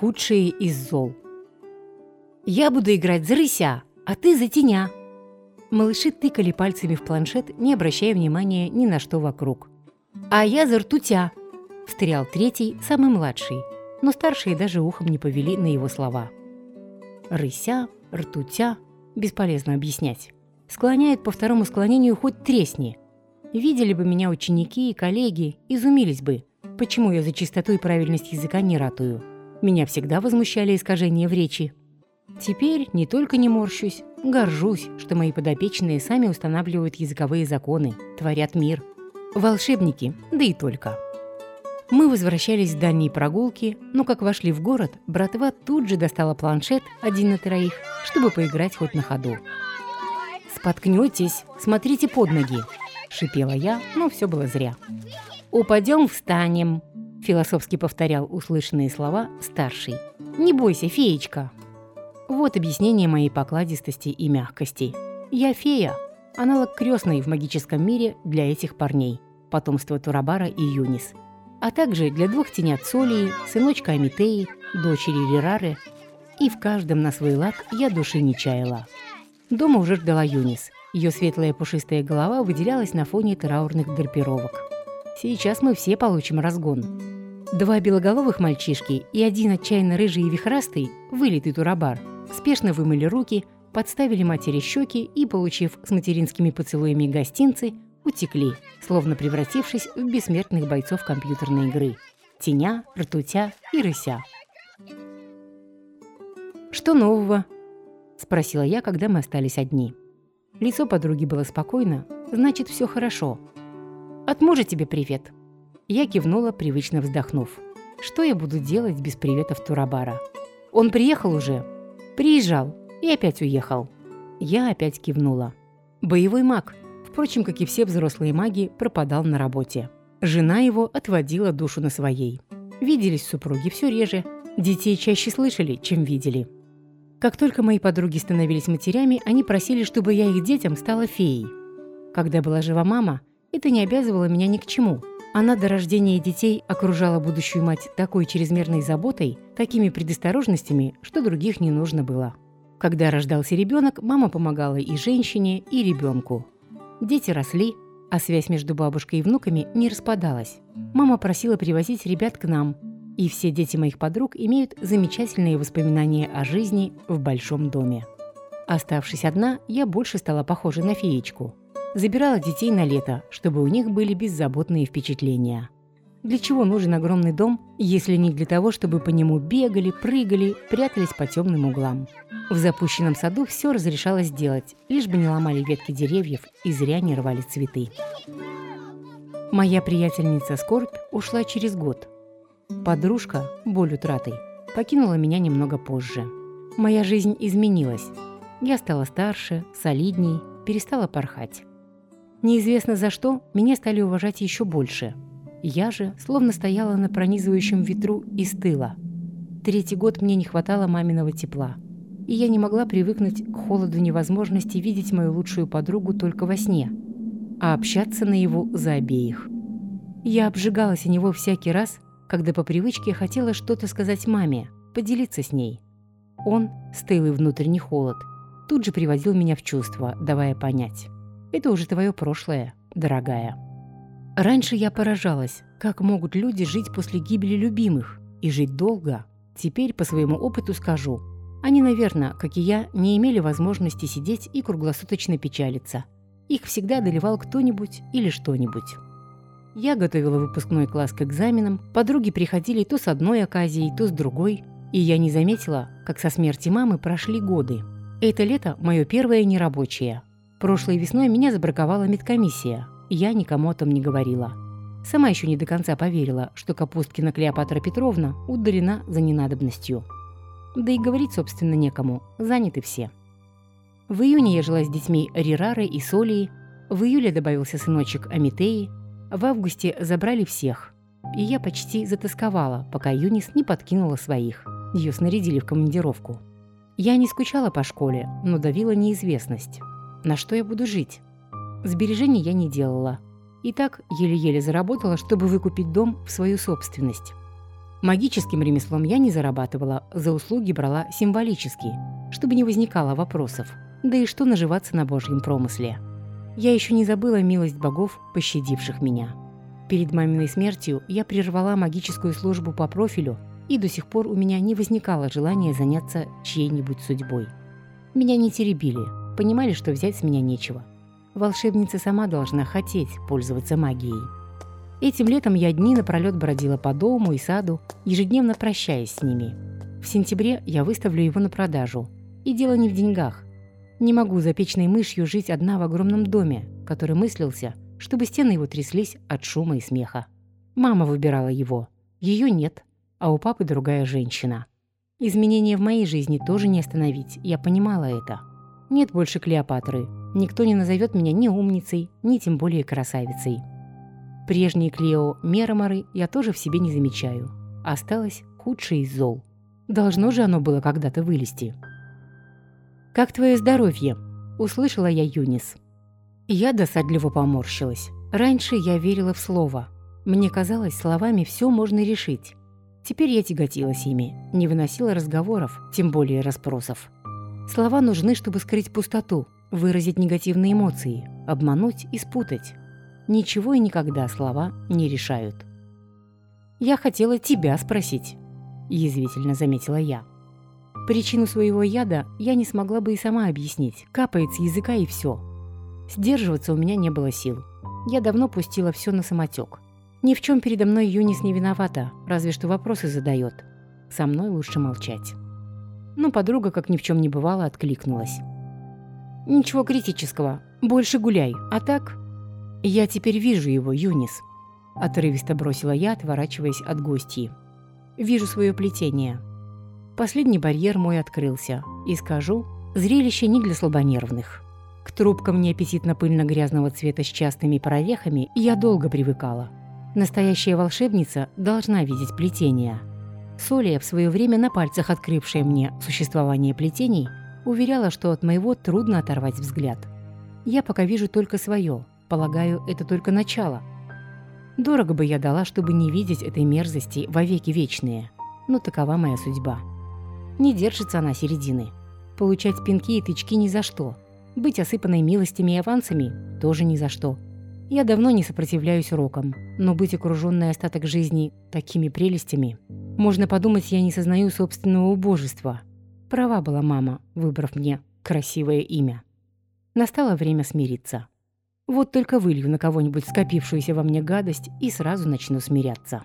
Худшие из зол. «Я буду играть за рыся, а ты за теня!» Малыши тыкали пальцами в планшет, не обращая внимания ни на что вокруг. «А я за ртутя!» – встрял третий, самый младший, но старшие даже ухом не повели на его слова. «Рыся, ртутя» – бесполезно объяснять. Склоняет по второму склонению хоть тресни. Видели бы меня ученики и коллеги, изумились бы, почему я за чистоту и правильность языка не ратую. Меня всегда возмущали искажения в речи. Теперь не только не морщусь, горжусь, что мои подопечные сами устанавливают языковые законы, творят мир. Волшебники, да и только. Мы возвращались с дальней прогулки, но как вошли в город, братва тут же достала планшет один на троих, чтобы поиграть хоть на ходу. «Споткнетесь, смотрите под ноги!» – шипела я, но все было зря. «Упадем, встанем!» – философски повторял услышанные слова старший. «Не бойся, феечка!» Вот объяснение моей покладистости и мягкости. Я фея, аналог крестной в магическом мире для этих парней, потомство Турабара и Юнис – а также для двух тенят Солии, сыночка Амитеи, дочери Рерары, и в каждом на свой лад я души не чаяла. Дома уже ждала Юнис. Ее светлая пушистая голова выделялась на фоне траурных драпировок. Сейчас мы все получим разгон. Два белоголовых мальчишки и один отчаянно рыжий и вихрастый, вылитый турабар, спешно вымыли руки, подставили матери щеки и, получив с материнскими поцелуями гостинцы, утекли, словно превратившись в бессмертных бойцов компьютерной игры. Теня, ртутя и рыся. «Что нового?» – спросила я, когда мы остались одни. Лицо подруги было спокойно, значит, все хорошо. «От мужа тебе привет!» Я кивнула, привычно вздохнув. «Что я буду делать без приветов Турабара?» «Он приехал уже?» «Приезжал и опять уехал». Я опять кивнула. «Боевой маг», впрочем, как и все взрослые маги, пропадал на работе. Жена его отводила душу на своей. Виделись супруги все реже, детей чаще слышали, чем видели. Как только мои подруги становились матерями, они просили, чтобы я их детям стала феей. Когда была жива мама, это не обязывало меня ни к чему. Она до рождения детей окружала будущую мать такой чрезмерной заботой, такими предосторожностями, что других не нужно было. Когда рождался ребенок, мама помогала и женщине, и ребенку. Дети росли, а связь между бабушкой и внуками не распадалась. Мама просила привозить ребят к нам, и все дети моих подруг имеют замечательные воспоминания о жизни в большом доме. Оставшись одна, я больше стала похожа на феечку. Забирала детей на лето, чтобы у них были беззаботные впечатления. Для чего нужен огромный дом, если не для того, чтобы по нему бегали, прыгали, прятались по темным углам? В запущенном саду все разрешалось делать, лишь бы не ломали ветки деревьев и зря не рвали цветы. Моя приятельница Скорбь ушла через год. Подружка, боль утраты, покинула меня немного позже. Моя жизнь изменилась. Я стала старше, солидней, перестала порхать. Неизвестно за что, меня стали уважать еще больше – я же словно стояла на пронизывающем ветру и стыла. Третий год мне не хватало маминого тепла. И я не могла привыкнуть к холоду невозможности видеть мою лучшую подругу только во сне, а общаться на его за обеих. Я обжигалась о него всякий раз, когда по привычке хотела что-то сказать маме, поделиться с ней. Он, стылый внутренний холод, тут же приводил меня в чувство, давая понять. «Это уже твое прошлое, дорогая». Раньше я поражалась, как могут люди жить после гибели любимых и жить долго. Теперь по своему опыту скажу. Они, наверное, как и я, не имели возможности сидеть и круглосуточно печалиться. Их всегда одолевал кто-нибудь или что-нибудь. Я готовила выпускной класс к экзаменам, подруги приходили то с одной оказией, то с другой, и я не заметила, как со смерти мамы прошли годы. Это лето – мое первое нерабочее. Прошлой весной меня забраковала медкомиссия – я никому о том не говорила. Сама еще не до конца поверила, что Капусткина Клеопатра Петровна удалена за ненадобностью. Да и говорить, собственно, некому, заняты все. В июне я жила с детьми Рирары и Солии, в июле добавился сыночек Амитеи, в августе забрали всех. И я почти затасковала, пока Юнис не подкинула своих. Ее снарядили в командировку. Я не скучала по школе, но давила неизвестность. На что я буду жить? Сбережений я не делала. И так еле-еле заработала, чтобы выкупить дом в свою собственность. Магическим ремеслом я не зарабатывала, за услуги брала символически, чтобы не возникало вопросов. Да и что наживаться на божьем промысле. Я еще не забыла милость богов, пощадивших меня. Перед маминой смертью я прервала магическую службу по профилю, и до сих пор у меня не возникало желания заняться чьей-нибудь судьбой. Меня не теребили, понимали, что взять с меня нечего. Волшебница сама должна хотеть пользоваться магией. Этим летом я дни напролет бродила по дому и саду, ежедневно прощаясь с ними. В сентябре я выставлю его на продажу. И дело не в деньгах. Не могу за печной мышью жить одна в огромном доме, который мыслился, чтобы стены его тряслись от шума и смеха. Мама выбирала его. Ее нет, а у папы другая женщина. Изменения в моей жизни тоже не остановить, я понимала это. Нет больше Клеопатры. Никто не назовет меня ни умницей, ни тем более красавицей. Прежние Клео Мероморы я тоже в себе не замечаю. Осталось худшее из зол. Должно же оно было когда-то вылезти. «Как твое здоровье?» – услышала я Юнис. Я досадливо поморщилась. Раньше я верила в слово. Мне казалось, словами все можно решить. Теперь я тяготилась ими, не выносила разговоров, тем более расспросов. Слова нужны, чтобы скрыть пустоту, выразить негативные эмоции, обмануть и спутать. Ничего и никогда слова не решают. «Я хотела тебя спросить», – язвительно заметила я. Причину своего яда я не смогла бы и сама объяснить. Капает с языка и все. Сдерживаться у меня не было сил. Я давно пустила все на самотек. Ни в чем передо мной Юнис не виновата, разве что вопросы задает. Со мной лучше молчать. Но подруга, как ни в чем не бывало, откликнулась. «Ничего критического. Больше гуляй. А так «Я теперь вижу его, Юнис», – отрывисто бросила я, отворачиваясь от гостей. «Вижу свое плетение. Последний барьер мой открылся. И скажу, зрелище не для слабонервных. К трубкам неаппетитно-пыльно-грязного цвета с частыми прорехами я долго привыкала. Настоящая волшебница должна видеть плетение. Солия, в свое время на пальцах открывшая мне существование плетений, уверяла, что от моего трудно оторвать взгляд. Я пока вижу только свое – Полагаю, это только начало. Дорого бы я дала, чтобы не видеть этой мерзости во веки вечные. Но такова моя судьба. Не держится она середины. Получать пинки и тычки ни за что. Быть осыпанной милостями и авансами тоже ни за что. Я давно не сопротивляюсь урокам, но быть окруженной остаток жизни такими прелестями... Можно подумать, я не сознаю собственного убожества. Права была мама, выбрав мне красивое имя. Настало время смириться. Вот только вылью на кого-нибудь скопившуюся во мне гадость и сразу начну смиряться.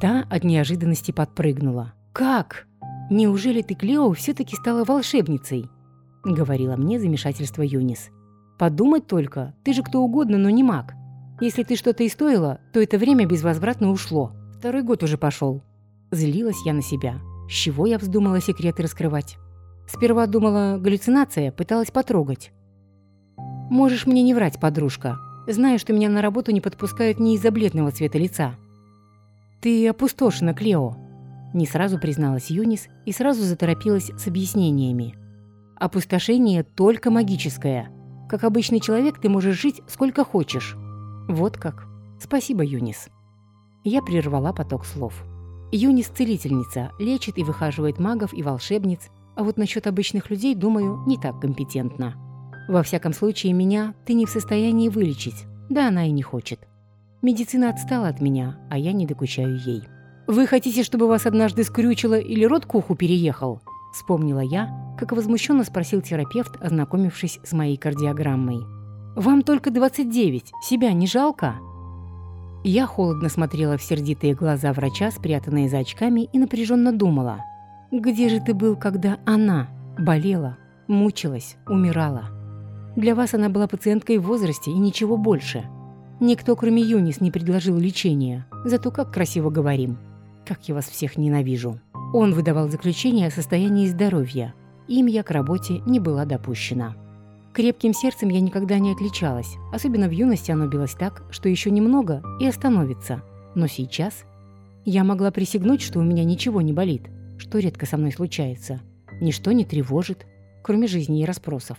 Та от неожиданности подпрыгнула. «Как? Неужели ты, Клео, все-таки стала волшебницей?» — говорила мне замешательство Юнис. «Подумать только, ты же кто угодно, но не маг. Если ты что-то и стоила, то это время безвозвратно ушло. Второй год уже пошел. Злилась я на себя. С чего я вздумала секреты раскрывать? Сперва думала, галлюцинация, пыталась потрогать. «Можешь мне не врать, подружка. Знаю, что меня на работу не подпускают ни из-за бледного цвета лица». «Ты опустошена, Клео», – не сразу призналась Юнис и сразу заторопилась с объяснениями. «Опустошение только магическое. Как обычный человек ты можешь жить сколько хочешь». «Вот как. Спасибо, Юнис». Я прервала поток слов. Юнис – целительница, лечит и выхаживает магов и волшебниц, а вот насчет обычных людей, думаю, не так компетентна. Во всяком случае, меня ты не в состоянии вылечить. Да она и не хочет. Медицина отстала от меня, а я не докучаю ей. «Вы хотите, чтобы вас однажды скрючило или рот к уху переехал?» Вспомнила я, как возмущенно спросил терапевт, ознакомившись с моей кардиограммой. «Вам только 29, себя не жалко?» Я холодно смотрела в сердитые глаза врача, спрятанные за очками, и напряженно думала. «Где же ты был, когда она болела, мучилась, умирала?» Для вас она была пациенткой в возрасте и ничего больше. Никто, кроме Юнис, не предложил лечения. Зато как красиво говорим. Как я вас всех ненавижу. Он выдавал заключение о состоянии здоровья. Им я к работе не была допущена. Крепким сердцем я никогда не отличалась. Особенно в юности оно билось так, что еще немного и остановится. Но сейчас я могла присягнуть, что у меня ничего не болит, что редко со мной случается. Ничто не тревожит, кроме жизни и расспросов.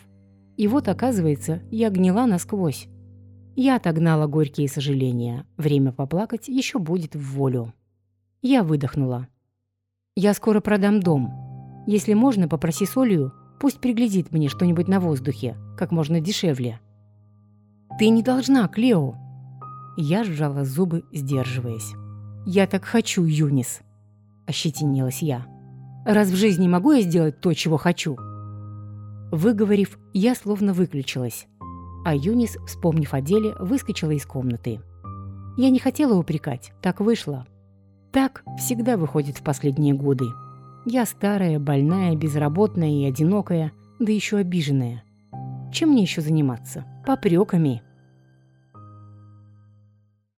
И вот, оказывается, я гнила насквозь. Я отогнала горькие сожаления. Время поплакать еще будет в волю. Я выдохнула. «Я скоро продам дом. Если можно, попроси Солью, пусть приглядит мне что-нибудь на воздухе, как можно дешевле». «Ты не должна, Клео!» Я сжала зубы, сдерживаясь. «Я так хочу, Юнис!» – ощетинилась я. «Раз в жизни могу я сделать то, чего хочу?» Выговорив, я словно выключилась, а Юнис, вспомнив о деле, выскочила из комнаты. Я не хотела упрекать, так вышло. Так всегда выходит в последние годы. Я старая, больная, безработная и одинокая, да еще обиженная. Чем мне еще заниматься? Попреками.